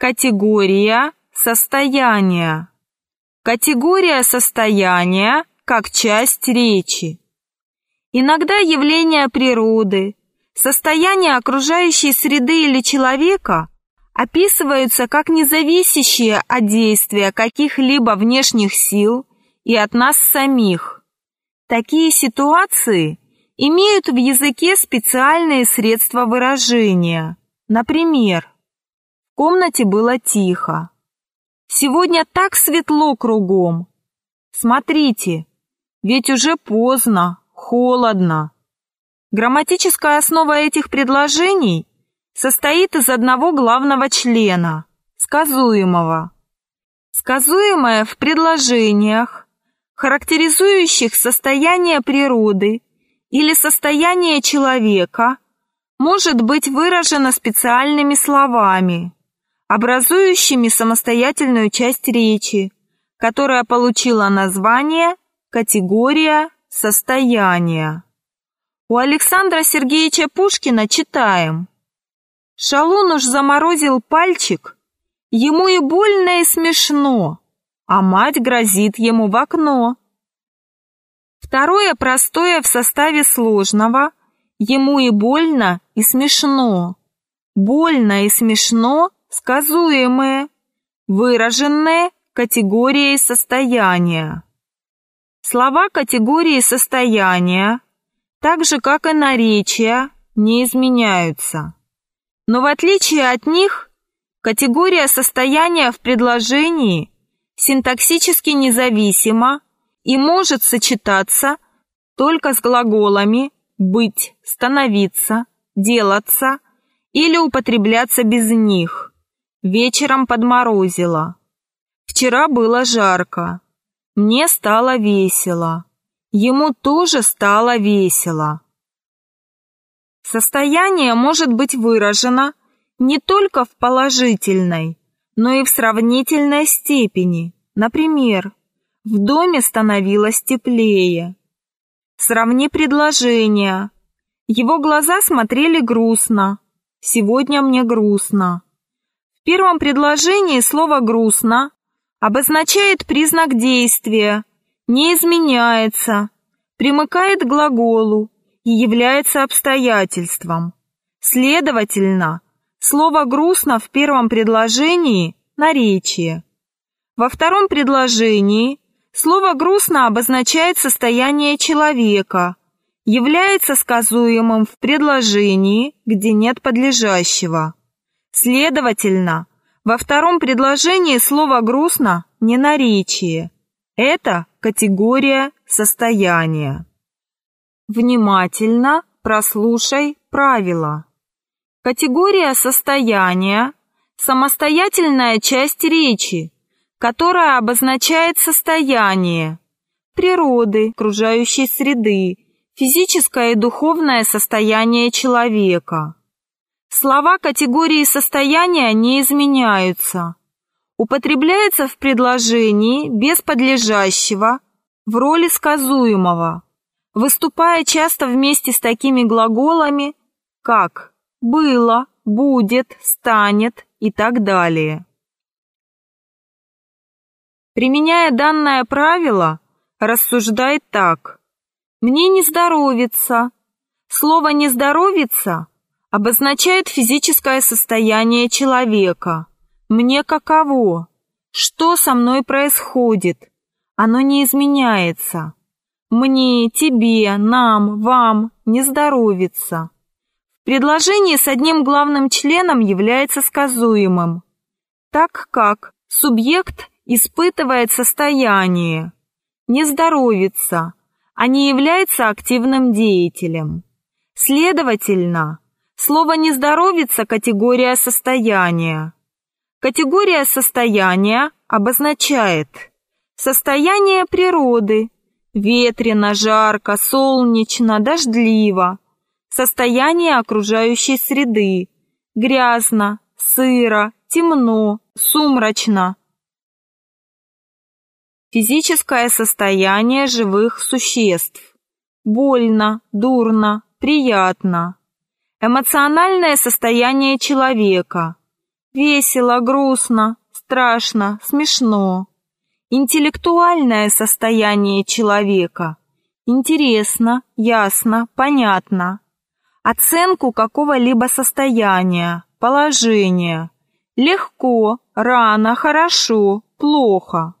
Категория состояния. Категория состояния как часть речи. Иногда явления природы, состояние окружающей среды или человека описываются как независящие от действия каких-либо внешних сил и от нас самих. Такие ситуации имеют в языке специальные средства выражения. Например, комнате было тихо. Сегодня так светло кругом. Смотрите, ведь уже поздно, холодно. Грамматическая основа этих предложений состоит из одного главного члена – сказуемого. Сказуемое в предложениях, характеризующих состояние природы или состояние человека, может быть выражено специальными словами, образующими самостоятельную часть речи, которая получила название «категория состояния». У Александра Сергеевича Пушкина читаем «Шалун уж заморозил пальчик, ему и больно, и смешно, а мать грозит ему в окно». Второе простое в составе сложного «ему и больно, и смешно». Больно и смешно сказуемые, выраженные категорией состояния. Слова категории состояния так же, как и наречия, не изменяются. Но в отличие от них, категория состояния в предложении синтаксически независима и может сочетаться только с глаголами «быть», «становиться», «делаться» или употребляться без них. Вечером подморозило. Вчера было жарко. Мне стало весело. Ему тоже стало весело. Состояние может быть выражено не только в положительной, но и в сравнительной степени. Например, в доме становилось теплее. Сравни предложения. Его глаза смотрели грустно. Сегодня мне грустно. Первом предложении слово «грустно» обозначает признак действия, не изменяется, примыкает к глаголу и является обстоятельством. Следовательно, слово «грустно» в первом предложении – наречие. Во втором предложении слово «грустно» обозначает состояние человека, является сказуемым в предложении, где нет подлежащего. Следовательно, во втором предложении слово «грустно» – не наречие. Это категория состояния. Внимательно прослушай правила. Категория состояния – самостоятельная часть речи, которая обозначает состояние природы, окружающей среды, физическое и духовное состояние человека. Слова категории состояния не изменяются, употребляется в предложении без подлежащего в роли сказуемого, выступая часто вместе с такими глаголами, как «было», «будет», «станет» и так далее. Применяя данное правило, рассуждает так. «Мне не здоровится». Слово «не здоровится» обозначает физическое состояние человека – мне каково? Что со мной происходит? Оно не изменяется. Мне, тебе, нам, вам не здоровится. В предложении с одним главным членом является сказуемым, так как субъект испытывает состояние, не здоровится, а не является активным деятелем. Следовательно, слово «не здоровится» – категория состояния. Категория состояния обозначает состояние природы, ветрено, жарко, солнечно, дождливо, состояние окружающей среды, грязно, сыро, темно, сумрачно. Физическое состояние живых существ. Больно, дурно, приятно. Эмоциональное состояние человека – Весело, грустно, страшно, смешно. Интеллектуальное состояние человека. Интересно, ясно, понятно. Оценку какого-либо состояния, положения. Легко, рано, хорошо, плохо.